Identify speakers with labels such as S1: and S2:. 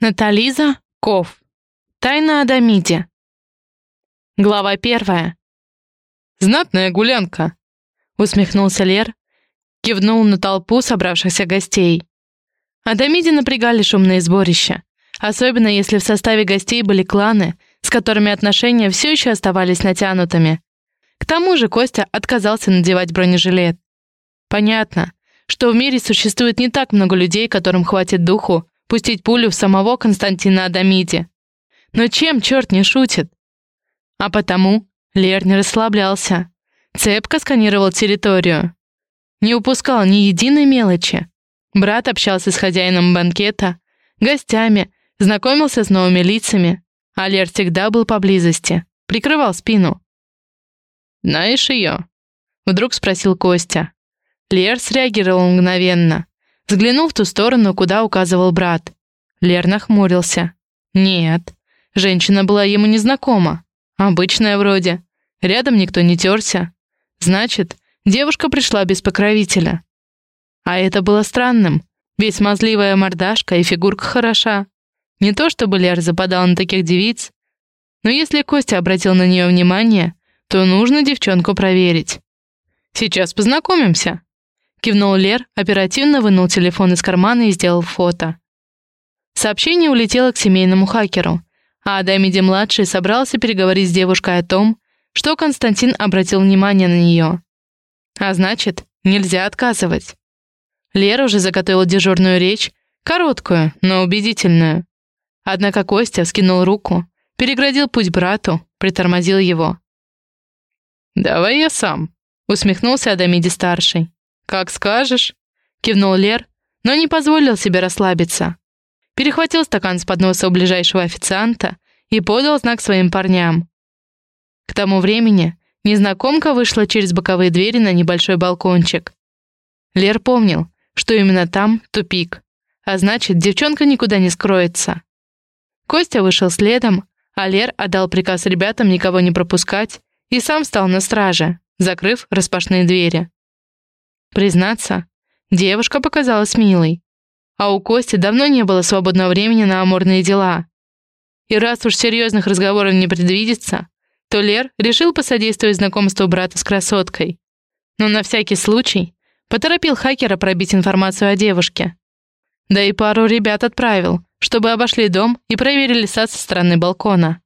S1: Натализа Ков. Тайна Адамиде. Глава первая.
S2: «Знатная гулянка», — усмехнулся Лер, кивнул на толпу собравшихся гостей.
S1: Адамиде напрягали шумные сборища, особенно если в составе гостей были кланы, с которыми отношения все еще оставались натянутыми. К тому же Костя отказался надевать бронежилет. Понятно, что в мире существует не так много людей, которым хватит духу пустить пулю в самого Константина Адамиди. Но чем черт не шутит? А потому Лер не расслаблялся. Цепко сканировал территорию. Не упускал ни единой мелочи. Брат общался с хозяином банкета, гостями, знакомился с новыми лицами. А Лер всегда был поблизости, прикрывал спину.
S2: «Знаешь ее?»
S1: — вдруг спросил Костя. Лер среагировал мгновенно. Взглянул в ту сторону, куда указывал брат. Лер нахмурился. Нет, женщина была ему незнакома. Обычная вроде. Рядом никто не терся. Значит, девушка пришла без покровителя. А это было странным. Ведь смазливая мордашка и фигурка хороша. Не то чтобы Лер западал на таких девиц, но если Костя обратил на нее внимание, то нужно девчонку проверить. «Сейчас познакомимся», Кивнул Лер, оперативно вынул телефон из кармана и сделал фото. Сообщение улетело к семейному хакеру, а Адамиди-младший собрался переговорить с девушкой о том, что Константин обратил внимание на нее. А значит, нельзя отказывать. Лера уже заготовила дежурную речь, короткую, но убедительную. Однако Костя вскинул руку, переградил путь брату, притормозил его.
S2: «Давай я сам», — усмехнулся Адамиди-старший. «Как скажешь», — кивнул Лер, но не позволил себе расслабиться. Перехватил стакан с подноса у ближайшего официанта и подал знак своим парням. К тому времени незнакомка вышла через боковые двери на небольшой балкончик. Лер помнил, что именно там тупик, а значит, девчонка никуда не скроется. Костя вышел следом, а Лер отдал приказ ребятам никого не пропускать и сам стал на страже, закрыв распашные двери. Признаться, девушка показалась милой. А у Кости давно не было свободного времени на амурные дела. И раз уж серьезных разговоров не предвидится, то Лер решил посодействовать знакомству брата с красоткой. Но на всякий случай поторопил хакера пробить информацию о девушке. Да и пару ребят отправил, чтобы обошли дом и проверили сад со стороны балкона.